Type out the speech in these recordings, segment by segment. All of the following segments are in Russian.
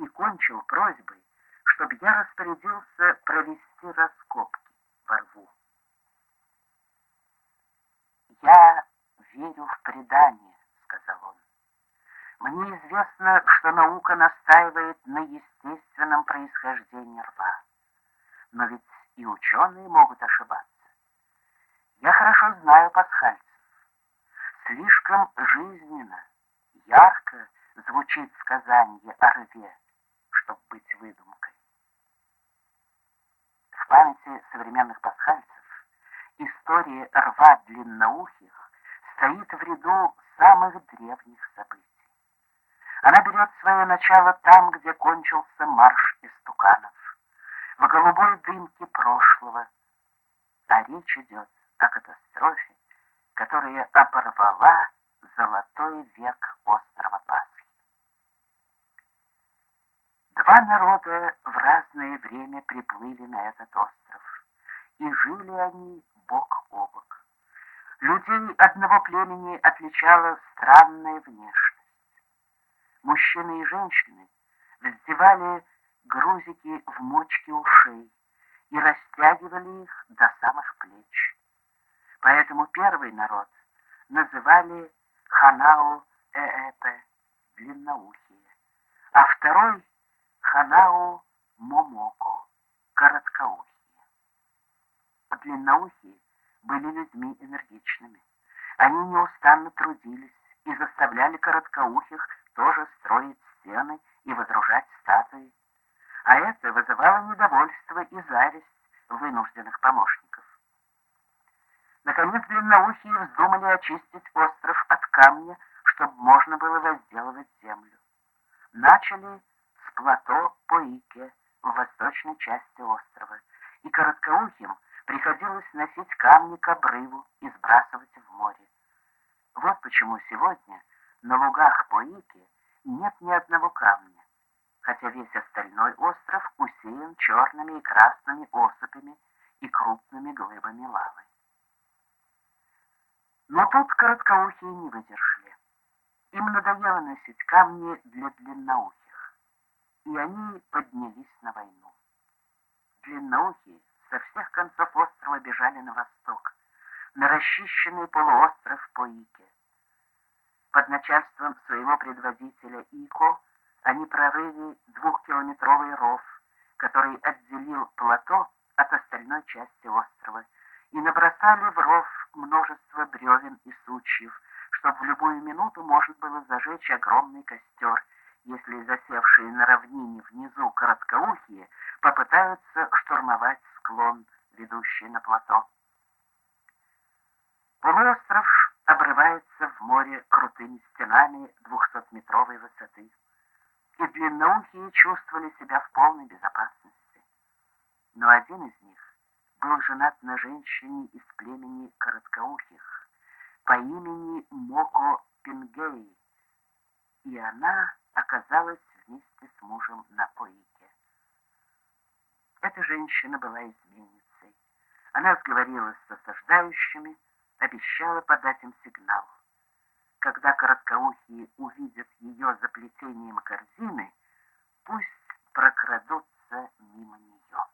и кончил просьбой, чтобы я распорядился провести раскопки во рву. «Я верю в предание», — сказал он. «Мне известно, что наука настаивает на естественном происхождении рва. Но ведь и ученые могут ошибаться. Я хорошо знаю пасхальцев. Слишком жизненно, ярко звучит сказание о рве, чтобы быть выдумкой. В памяти современных пасхальцев история рва длинноухих стоит в ряду самых древних событий. Она берет свое начало там, где кончился марш истуканов, в голубой дымке прошлого, а речь идет о катастрофе, которая оборвала золотой век острова Два народа в разное время приплыли на этот остров, и жили они бок о бок. Людей одного племени отличала странная внешность. Мужчины и женщины вздевали грузики в мочки ушей и растягивали их до самых плеч. Поэтому первый народ называли Ханау Ээпе, длинноухие, а второй Ханау Момоко, короткоухие. Длинноухие были людьми энергичными. Они неустанно трудились и заставляли короткоухих тоже строить стены и водружать статуи. А это вызывало недовольство и зависть вынужденных помощников. Наконец длинноухие вздумали очистить остров от камня, чтобы можно было возделывать землю. Начали плато Поике в восточной части острова, и короткоухим приходилось носить камни к обрыву и сбрасывать в море. Вот почему сегодня на лугах Поики нет ни одного камня, хотя весь остальной остров усеян черными и красными осыпями и крупными глыбами лавы. Но тут короткоухие не выдержали. Им надоело носить камни для длинноухих, и они поднялись на войну. Длинноухие со всех концов острова бежали на восток, на расчищенный полуостров Поике. Под начальством своего предводителя Ико они прорыли двухкилометровый ров, который отделил плато от остальной части острова, и набросали в ров множество бревен и сучьев, чтобы в любую минуту можно было зажечь огромный костер, если засевшие на равнине внизу короткоухие попытаются штурмовать склон, ведущий на плато. Полуостров обрывается в море крутыми стенами двухсотметровой высоты, и длинноухие чувствовали себя в полной безопасности. Но один из них был женат на женщине из племени короткоухих по имени Моко Пингей, и она оказалась вместе с мужем на поике. Эта женщина была изменницей. Она сговорилась с осаждающими, обещала подать им сигнал. Когда короткоухие увидят ее за плетением корзины, пусть прокрадутся мимо нее.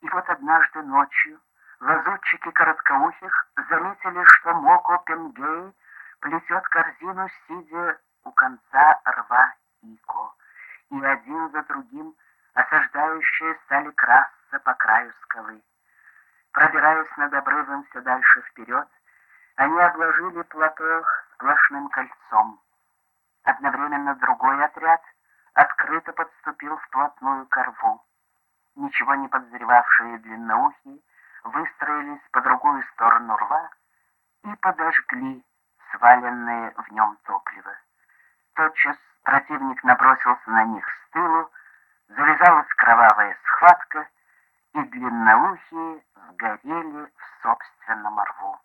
И вот однажды ночью лазутчики короткоухих заметили, что Моко Пенгей плетет корзину, сидя у конца рва Ико, и один за другим осаждающие стали красться по краю скалы. Пробираясь над обрывом все дальше вперед, они обложили плато сплошным кольцом. Одновременно другой отряд открыто подступил вплотную к рву ничего не подозревавшие длинноухие, выстроились по другую сторону рва и подожгли сваленное в нем топливо. Тотчас противник набросился на них с тылу, завязалась кровавая схватка, и длинноухие сгорели в собственном рву.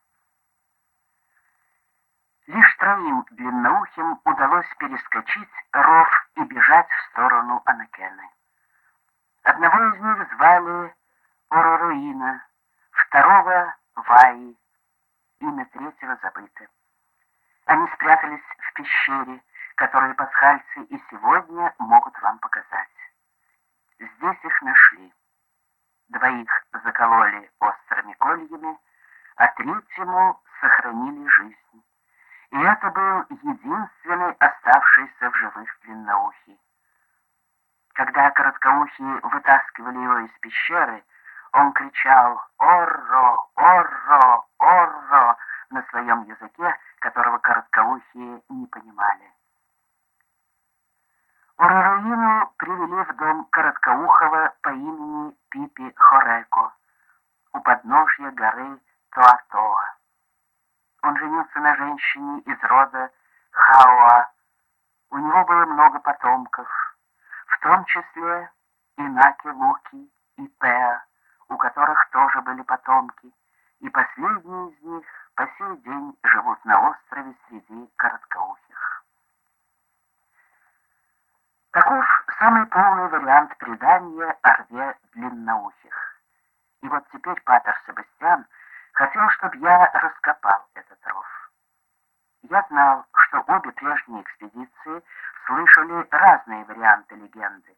Лишь троим длинноухим удалось перескочить ров и бежать в сторону Анакены. Одного из них звали Ороруина, второго — Ваи, имя третьего забыто. Они спрятались в пещере, которые пасхальцы и сегодня могут вам показать. Здесь их нашли. Двоих закололи острыми кольями, а третьему сохранили жизнь. И это был единственный оставшийся в живых длинноухий. Когда короткоухие вытаскивали его из пещеры, он кричал «Орро! Орро! Орро!» на своем языке, которого короткоухие не понимали. Ураруину привели в дом Короткоухова по имени Пипи Хореко у подножья горы Туатоа. Он женился на женщине из рода Хауа. У него было много потомков, в том числе и Наки Луки и Пеа, у которых тоже были потомки, и последние из них по сей день живут на острове среди короткоухих. Таков самый полный вариант предания о рве длинноухих. И вот теперь Патер Себастьян хотел, чтобы я раскопал этот ров. Я знал, что обе прежние экспедиции слышали разные варианты легенды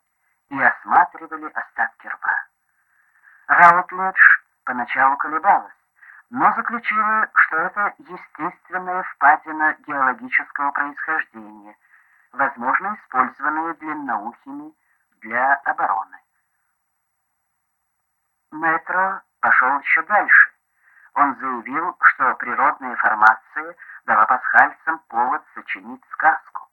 и осматривали остатки рва. Раутледж поначалу колебалась, но заключила, что это естественная впадина геологического происхождения, возможно, использованная длинноухими для обороны. Метро пошел еще дальше. Он заявил, что природная формация дала пасхальцам повод сочинить сказку.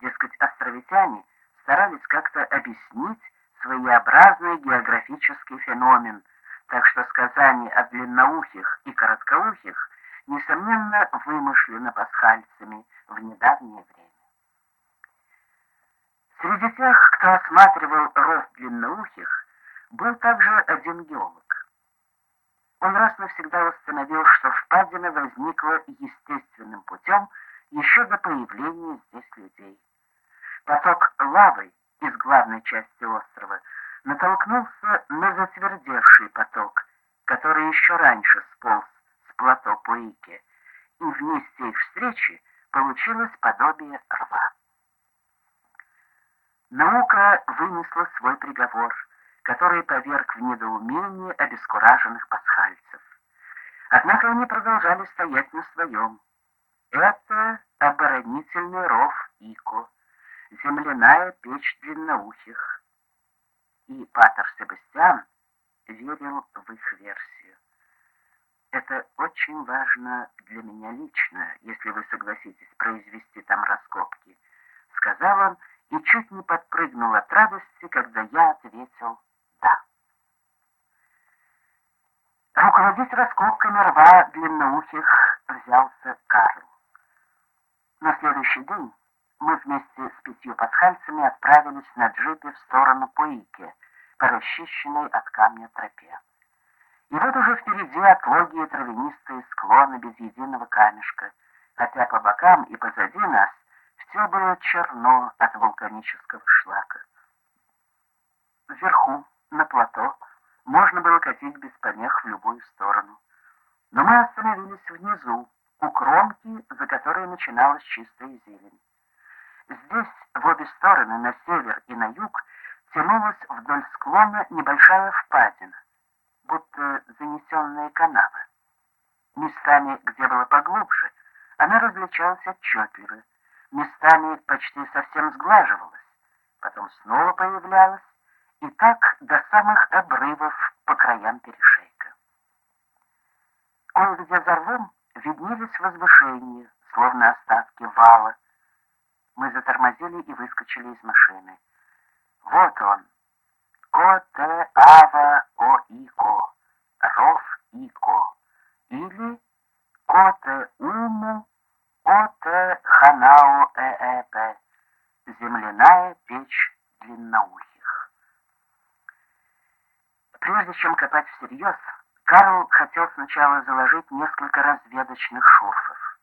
Дескать, островитяне старались как-то объяснить своеобразный географический феномен, так что сказания о длинноухих и короткоухих, несомненно, вымышлены пасхальцами в недавнее время. Среди тех, кто осматривал рост длинноухих, был также один геолог. Он раз навсегда установил, что впадина возникла естественным путем еще до появления здесь людей. Поток лавы из главной части острова натолкнулся на затвердевший поток, который еще раньше сполз с плато Пуики, и в месте их встречи получилось подобие рва. Наука вынесла свой приговор, который поверг в недоумение обескураженных пасхальцев. Однако они продолжали стоять на своем. Это оборонительный ров Ико, земляная печь длинноухих. И Патер Себастьян верил в их версию. Это очень важно для меня лично, если вы согласитесь произвести там раскопки, сказал он и чуть не подпрыгнул от радости, когда я ответил «да». Руководить раскопками рва длинноухих взялся Карл. На следующий день мы вместе с пятью пасхальцами отправились на джипе в сторону Пуики, по расчищенной от камня тропе. И вот уже впереди отлогие травянистые склоны без единого камешка, хотя по бокам и позади нас все было черно от вулканического шлака. Вверху, на плато, можно было катить без помех в любую сторону. Но мы остановились внизу, у кромки, за которой начиналась чистая зелень. Здесь, в обе стороны, на север и на юг, тянулась вдоль склона небольшая впадина, будто занесенная канава. Местами, где было поглубже, она различалась отчетливо, местами почти совсем сглаживалась, потом снова появлялась, и так до самых обрывов по краям перешейка. Кое-где за рвом виднелись возвышения, словно остатки вала. Мы затормозили и выскочили из машины. Вот он, Коте Ава О-Ико, Ров Ико, или Коте Уму Оте Ханао Ээпе, земляная печь длинноухих. Прежде чем копать всерьез, Карл хотел сначала заложить несколько разведочных шурфов.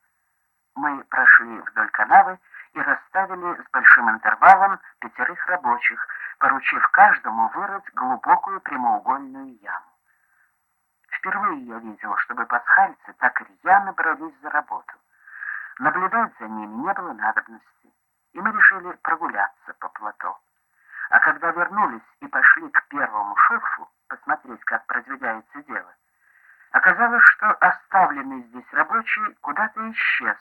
Мы прошли вдоль канавы и расставили с большим интервалом пятерых рабочих, поручив каждому вырыть глубокую прямоугольную яму. Впервые я видел, чтобы пасхальцы так рьяно брались за работу. Наблюдать за ними не было надобности. и мы решили прогуляться по плато. А когда вернулись и пошли к первому шурфу посмотреть, как продвигается дело, оказалось, что оставленный здесь рабочий куда-то исчез.